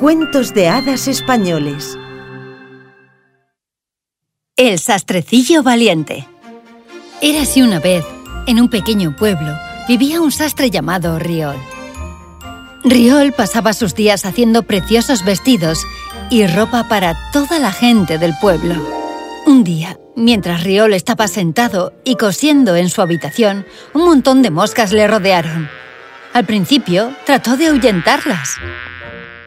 Cuentos de hadas españoles. El sastrecillo valiente. Érase una vez, en un pequeño pueblo, vivía un sastre llamado Riol. Riol pasaba sus días haciendo preciosos vestidos y ropa para toda la gente del pueblo. Un día, mientras Riol estaba sentado y cosiendo en su habitación, un montón de moscas le rodearon. Al principio, trató de ahuyentarlas.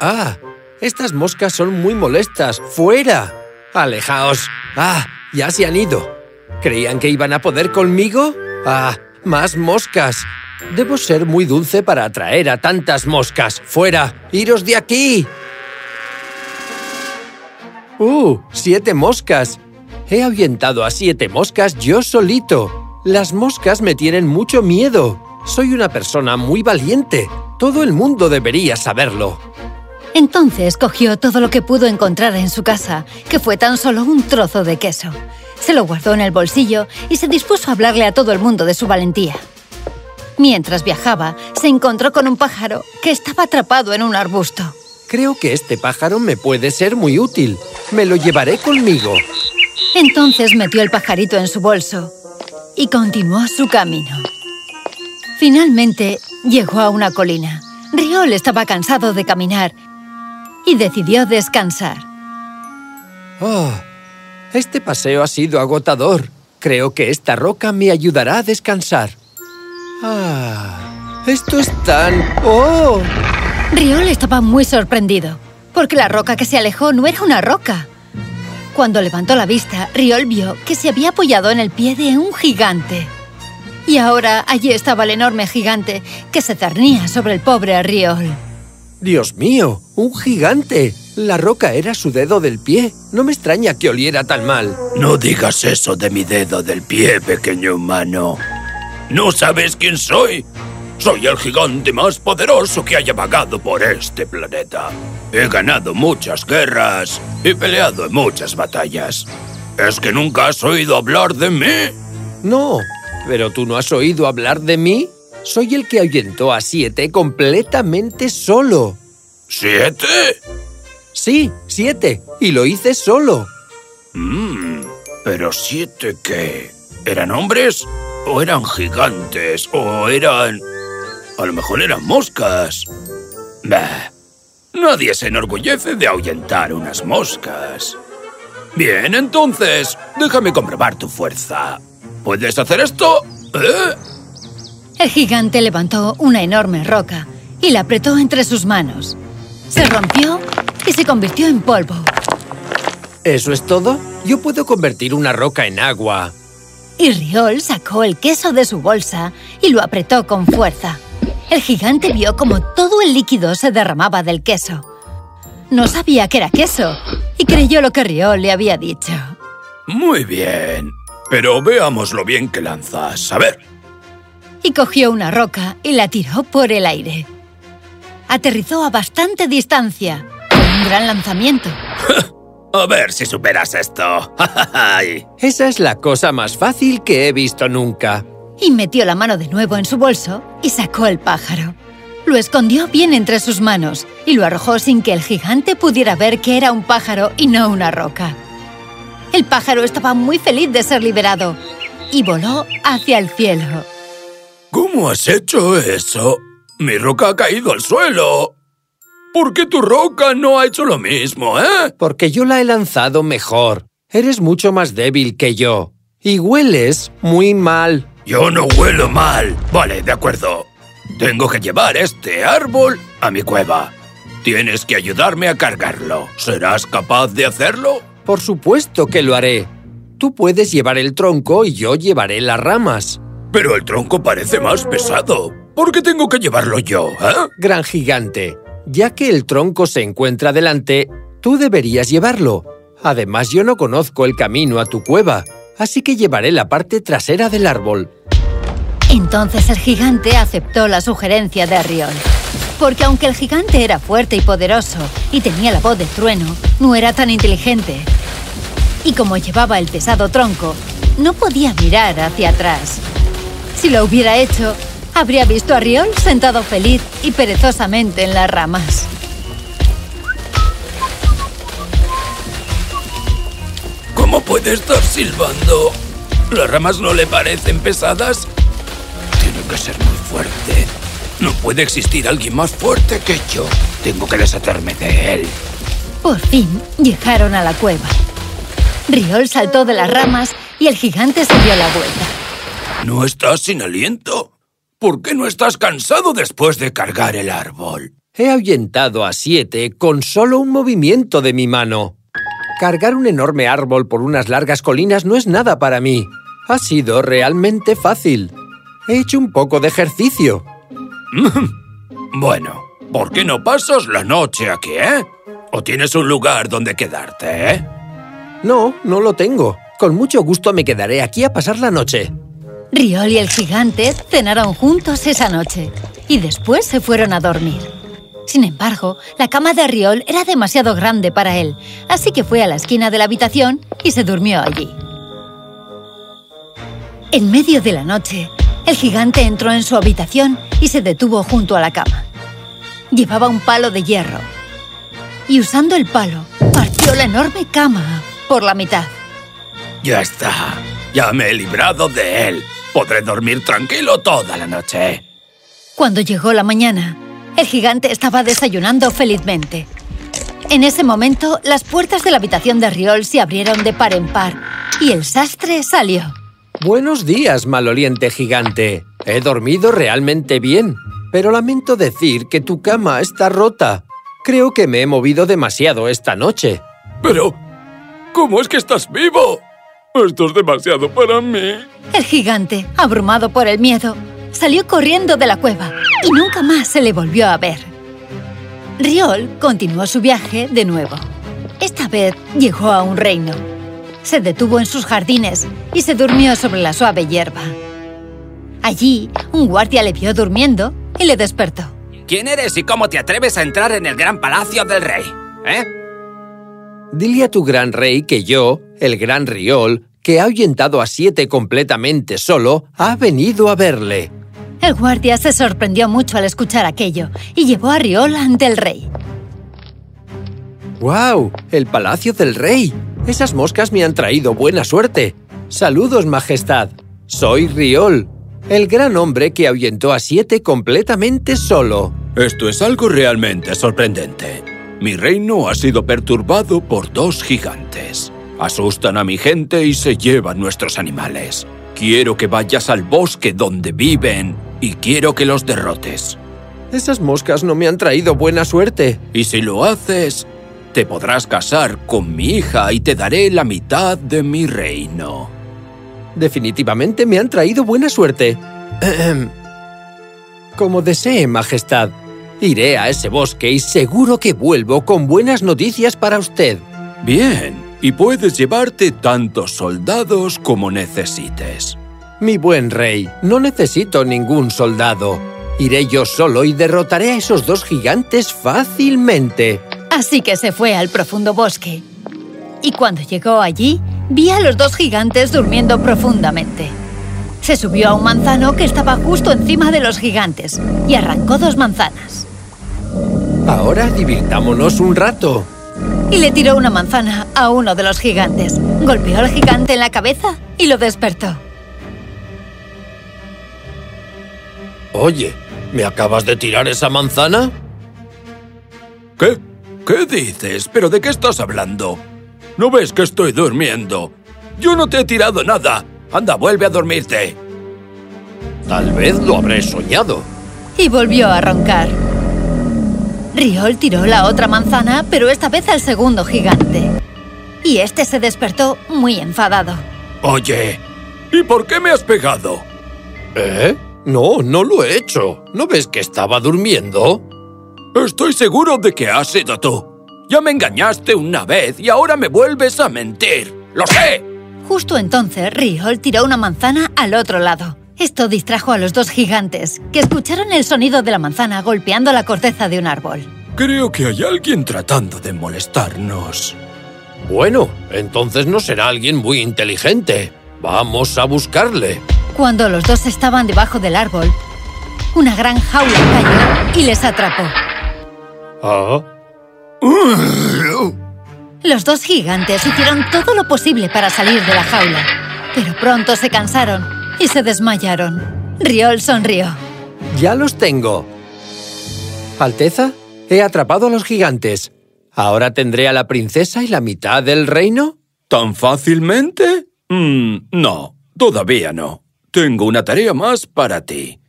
¡Ah! Estas moscas son muy molestas. ¡Fuera! ¡Alejaos! ¡Ah! Ya se han ido. ¿Creían que iban a poder conmigo? ¡Ah! ¡Más moscas! Debo ser muy dulce para atraer a tantas moscas. ¡Fuera! ¡Iros de aquí! ¡Uh! ¡Siete moscas! He ahuyentado a siete moscas yo solito. Las moscas me tienen mucho miedo. Soy una persona muy valiente. Todo el mundo debería saberlo. Entonces cogió todo lo que pudo encontrar en su casa, que fue tan solo un trozo de queso. Se lo guardó en el bolsillo y se dispuso a hablarle a todo el mundo de su valentía. Mientras viajaba, se encontró con un pájaro que estaba atrapado en un arbusto. Creo que este pájaro me puede ser muy útil. Me lo llevaré conmigo. Entonces metió el pajarito en su bolso y continuó su camino. Finalmente, llegó a una colina. Riol estaba cansado de caminar y decidió descansar. ¡Oh! Este paseo ha sido agotador. Creo que esta roca me ayudará a descansar. ¡Ah! ¡Esto es tan... ¡Oh! Riol estaba muy sorprendido, porque la roca que se alejó no era una roca. Cuando levantó la vista, Riol vio que se había apoyado en el pie de un gigante. Y ahora allí estaba el enorme gigante que se cernía sobre el pobre Riol. ¡Dios mío! ¡Un gigante! La roca era su dedo del pie. No me extraña que oliera tan mal. No digas eso de mi dedo del pie, pequeño humano. ¿No sabes quién soy? Soy el gigante más poderoso que haya vagado por este planeta. He ganado muchas guerras y peleado en muchas batallas. ¿Es que nunca has oído hablar de mí? No, ¿pero tú no has oído hablar de mí? Soy el que ahuyentó a siete completamente solo. ¿Siete? Sí, siete. Y lo hice solo. Mmm, ¿pero siete qué? ¿Eran hombres? ¿O eran gigantes? ¿O eran...? A lo mejor eran moscas. Bah, nadie se enorgullece de ahuyentar unas moscas. Bien, entonces, déjame comprobar tu fuerza. ¿Puedes hacer esto? ¿Eh? El gigante levantó una enorme roca y la apretó entre sus manos. Se rompió y se convirtió en polvo. ¿Eso es todo? Yo puedo convertir una roca en agua. Y Riol sacó el queso de su bolsa y lo apretó con fuerza. El gigante vio como todo el líquido se derramaba del queso. No sabía que era queso y creyó lo que Riol le había dicho. Muy bien, pero veamos lo bien que lanzas. A ver. Y cogió una roca y la tiró por el aire. Aterrizó a bastante distancia, con un gran lanzamiento. A ver si superas esto. Esa es la cosa más fácil que he visto nunca. Y metió la mano de nuevo en su bolso y sacó el pájaro. Lo escondió bien entre sus manos y lo arrojó sin que el gigante pudiera ver que era un pájaro y no una roca. El pájaro estaba muy feliz de ser liberado y voló hacia el cielo. ¿Cómo has hecho eso? Mi roca ha caído al suelo. ¿Por qué tu roca no ha hecho lo mismo, eh? Porque yo la he lanzado mejor. Eres mucho más débil que yo. Y hueles muy mal. Yo no huelo mal. Vale, de acuerdo. Tengo que llevar este árbol a mi cueva. Tienes que ayudarme a cargarlo. ¿Serás capaz de hacerlo? Por supuesto que lo haré. Tú puedes llevar el tronco y yo llevaré las ramas. Pero el tronco parece más pesado. ¿Por qué tengo que llevarlo yo, eh? Gran gigante, ya que el tronco se encuentra delante, tú deberías llevarlo. Además, yo no conozco el camino a tu cueva, así que llevaré la parte trasera del árbol. Entonces el gigante aceptó la sugerencia de Riol. Porque aunque el gigante era fuerte y poderoso y tenía la voz de trueno, no era tan inteligente. Y como llevaba el pesado tronco, no podía mirar hacia atrás. Si lo hubiera hecho, habría visto a Riol sentado feliz y perezosamente en las ramas. ¿Cómo puede estar silbando? ¿Las ramas no le parecen pesadas? Tiene que ser muy fuerte. No puede existir alguien más fuerte que yo. Tengo que desatarme de él. Por fin llegaron a la cueva. Riol saltó de las ramas y el gigante se dio la vuelta. ¿No estás sin aliento? ¿Por qué no estás cansado después de cargar el árbol? He ahuyentado a siete con solo un movimiento de mi mano. Cargar un enorme árbol por unas largas colinas no es nada para mí. Ha sido realmente fácil. He hecho un poco de ejercicio. bueno, ¿por qué no pasas la noche aquí, eh? ¿O tienes un lugar donde quedarte, eh? No, no lo tengo. Con mucho gusto me quedaré aquí a pasar la noche. Riol y el gigante cenaron juntos esa noche y después se fueron a dormir. Sin embargo, la cama de Riol era demasiado grande para él, así que fue a la esquina de la habitación y se durmió allí. En medio de la noche, el gigante entró en su habitación y se detuvo junto a la cama. Llevaba un palo de hierro y usando el palo, partió la enorme cama por la mitad. Ya está. Ya me he librado de él. Podré dormir tranquilo toda la noche. Cuando llegó la mañana, el gigante estaba desayunando felizmente. En ese momento, las puertas de la habitación de Riol se abrieron de par en par y el sastre salió. Buenos días, maloliente gigante. He dormido realmente bien, pero lamento decir que tu cama está rota. Creo que me he movido demasiado esta noche. Pero, ¿cómo es que estás vivo? Esto es demasiado para mí. El gigante, abrumado por el miedo, salió corriendo de la cueva y nunca más se le volvió a ver. Riol continuó su viaje de nuevo. Esta vez llegó a un reino. Se detuvo en sus jardines y se durmió sobre la suave hierba. Allí, un guardia le vio durmiendo y le despertó. ¿Quién eres y cómo te atreves a entrar en el gran palacio del rey? ¿Eh? Dile a tu gran rey que yo, el gran Riol, que ha ahuyentado a siete completamente solo, ha venido a verle. El guardia se sorprendió mucho al escuchar aquello y llevó a Riol ante el rey. ¡Guau! ¡El palacio del rey! Esas moscas me han traído buena suerte. Saludos, majestad. Soy Riol, el gran hombre que ahuyentó a siete completamente solo. Esto es algo realmente sorprendente. Mi reino ha sido perturbado por dos gigantes. Asustan a mi gente y se llevan nuestros animales. Quiero que vayas al bosque donde viven y quiero que los derrotes. Esas moscas no me han traído buena suerte. Y si lo haces, te podrás casar con mi hija y te daré la mitad de mi reino. Definitivamente me han traído buena suerte. Como desee, Majestad. Iré a ese bosque y seguro que vuelvo con buenas noticias para usted. Bien, y puedes llevarte tantos soldados como necesites. Mi buen rey, no necesito ningún soldado. Iré yo solo y derrotaré a esos dos gigantes fácilmente. Así que se fue al profundo bosque. Y cuando llegó allí, vi a los dos gigantes durmiendo profundamente. Se subió a un manzano que estaba justo encima de los gigantes y arrancó dos manzanas. Ahora divirtámonos un rato. Y le tiró una manzana a uno de los gigantes. Golpeó al gigante en la cabeza y lo despertó. Oye, ¿me acabas de tirar esa manzana? ¿Qué? ¿Qué dices? ¿Pero de qué estás hablando? ¿No ves que estoy durmiendo? Yo no te he tirado nada. Anda, vuelve a dormirte. Tal vez lo habré soñado. Y volvió a roncar. Riol tiró la otra manzana, pero esta vez al segundo gigante. Y este se despertó muy enfadado. Oye, ¿y por qué me has pegado? ¿Eh? No, no lo he hecho. ¿No ves que estaba durmiendo? Estoy seguro de que has sido tú. Ya me engañaste una vez y ahora me vuelves a mentir. ¡Lo sé! Justo entonces, Riol tiró una manzana al otro lado. Esto distrajo a los dos gigantes, que escucharon el sonido de la manzana golpeando la corteza de un árbol. Creo que hay alguien tratando de molestarnos. Bueno, entonces no será alguien muy inteligente. Vamos a buscarle. Cuando los dos estaban debajo del árbol, una gran jaula cayó y les atrapó. ¿Ah? Los dos gigantes hicieron todo lo posible para salir de la jaula, pero pronto se cansaron y se desmayaron. Riol sonrió. ¡Ya los tengo! Alteza, he atrapado a los gigantes. ¿Ahora tendré a la princesa y la mitad del reino? ¿Tan fácilmente? Mm, no, todavía no. Tengo una tarea más para ti.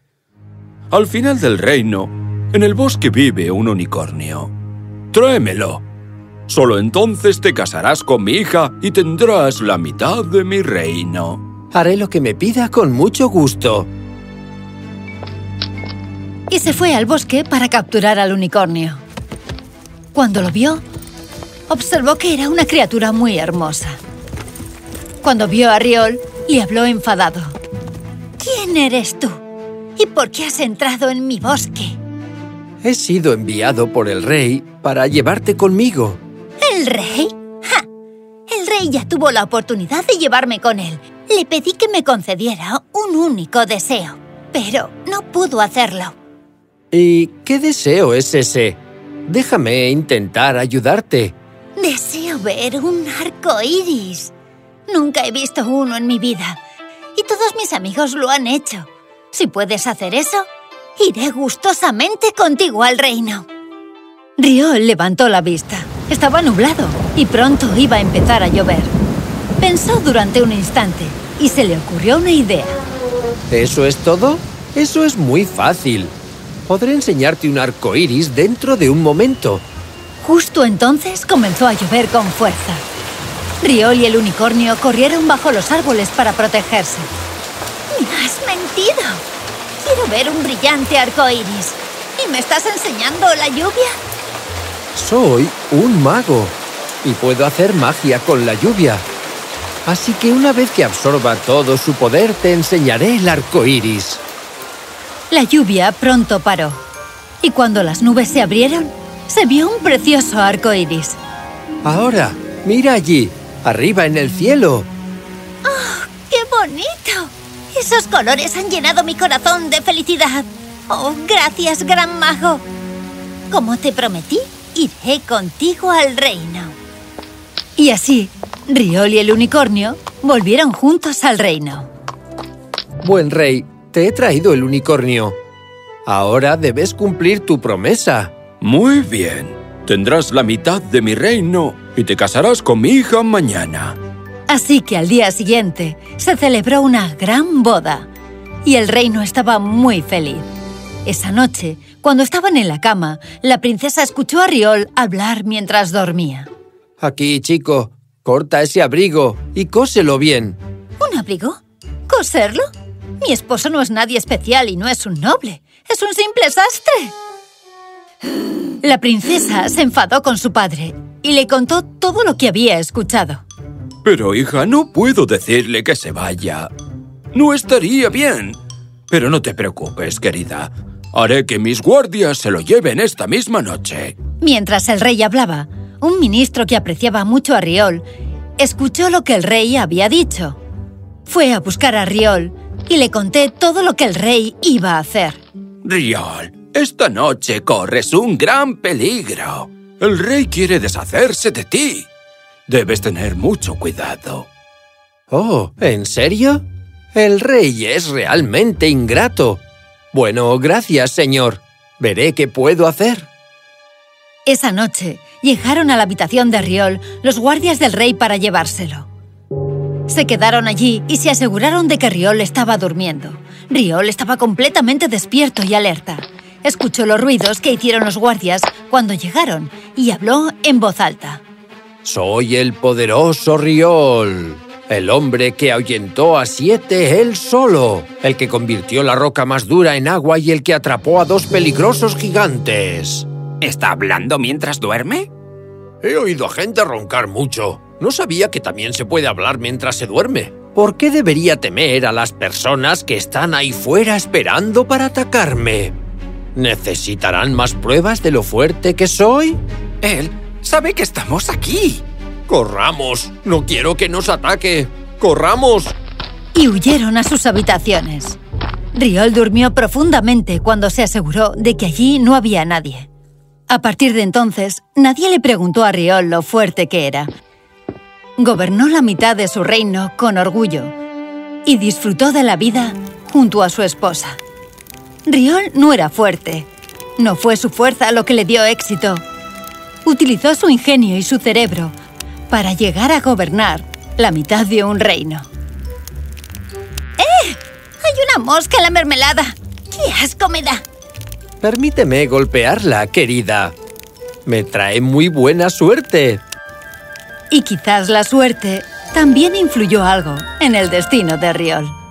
Al final del reino, en el bosque vive un unicornio. Tráemelo. Solo entonces te casarás con mi hija y tendrás la mitad de mi reino. Haré lo que me pida con mucho gusto. Y se fue al bosque para capturar al unicornio. Cuando lo vio, observó que era una criatura muy hermosa. Cuando vio a Riol, le habló enfadado. ¿Quién eres tú? ¿Y por qué has entrado en mi bosque? He sido enviado por el rey para llevarte conmigo. ¿El rey? ¡Ja! El rey ya tuvo la oportunidad de llevarme con él. Le pedí que me concediera un único deseo, pero no pudo hacerlo. ¿Y qué deseo es ese? Déjame intentar ayudarte. Deseo ver un arco iris. Nunca he visto uno en mi vida. Y todos mis amigos lo han hecho. Si puedes hacer eso, iré gustosamente contigo al reino. Riol levantó la vista. Estaba nublado y pronto iba a empezar a llover. Pensó durante un instante y se le ocurrió una idea. ¿Eso es todo? Eso es muy fácil. Podré enseñarte un arco iris dentro de un momento. Justo entonces comenzó a llover con fuerza. Riol y el unicornio corrieron bajo los árboles para protegerse. ¡Me has mentido! Quiero ver un brillante arco iris. ¿Y me estás enseñando la lluvia? Soy un mago y puedo hacer magia con la lluvia. Así que una vez que absorba todo su poder, te enseñaré el arco iris. La lluvia pronto paró. Y cuando las nubes se abrieron, se vio un precioso arco iris. Ahora, mira allí, arriba en el cielo. ¡Oh, qué bonito! Esos colores han llenado mi corazón de felicidad. ¡Oh, gracias, gran mago! Como te prometí, iré contigo al reino. Y así, Riol y el unicornio volvieron juntos al reino. Buen rey, te he traído el unicornio. Ahora debes cumplir tu promesa. Muy bien. Tendrás la mitad de mi reino y te casarás con mi hija mañana. Así que al día siguiente se celebró una gran boda y el reino estaba muy feliz. Esa noche, cuando estaban en la cama, la princesa escuchó a Riol hablar mientras dormía. Aquí, chico, corta ese abrigo y cóselo bien. ¿Un abrigo? ¿Coserlo? Mi esposo no es nadie especial y no es un noble. Es un simple sastre. La princesa se enfadó con su padre y le contó todo lo que había escuchado. Pero, hija, no puedo decirle que se vaya. No estaría bien. Pero no te preocupes, querida. Haré que mis guardias se lo lleven esta misma noche. Mientras el rey hablaba, un ministro que apreciaba mucho a Riol escuchó lo que el rey había dicho. Fue a buscar a Riol y le conté todo lo que el rey iba a hacer. Riol, esta noche corres un gran peligro. El rey quiere deshacerse de ti. Debes tener mucho cuidado. Oh, ¿en serio? El rey es realmente ingrato. Bueno, gracias, señor. Veré qué puedo hacer. Esa noche llegaron a la habitación de Riol los guardias del rey para llevárselo. Se quedaron allí y se aseguraron de que Riol estaba durmiendo. Riol estaba completamente despierto y alerta. Escuchó los ruidos que hicieron los guardias cuando llegaron y habló en voz alta. Soy el poderoso Riol, el hombre que ahuyentó a siete él solo, el que convirtió la roca más dura en agua y el que atrapó a dos peligrosos gigantes. ¿Está hablando mientras duerme? He oído a gente roncar mucho. No sabía que también se puede hablar mientras se duerme. ¿Por qué debería temer a las personas que están ahí fuera esperando para atacarme? ¿Necesitarán más pruebas de lo fuerte que soy? Él sabe que estamos aquí. ¡Corramos! No quiero que nos ataque. ¡Corramos! Y huyeron a sus habitaciones. Riol durmió profundamente cuando se aseguró de que allí no había nadie. A partir de entonces, nadie le preguntó a Riol lo fuerte que era. Gobernó la mitad de su reino con orgullo y disfrutó de la vida junto a su esposa. Riol no era fuerte. No fue su fuerza lo que le dio éxito. Utilizó su ingenio y su cerebro para llegar a gobernar la mitad de un reino. ¡Eh! ¡Hay una mosca en la mermelada! ¡Qué asco me da! Permíteme golpearla, querida. Me trae muy buena suerte. Y quizás la suerte también influyó algo en el destino de Riol.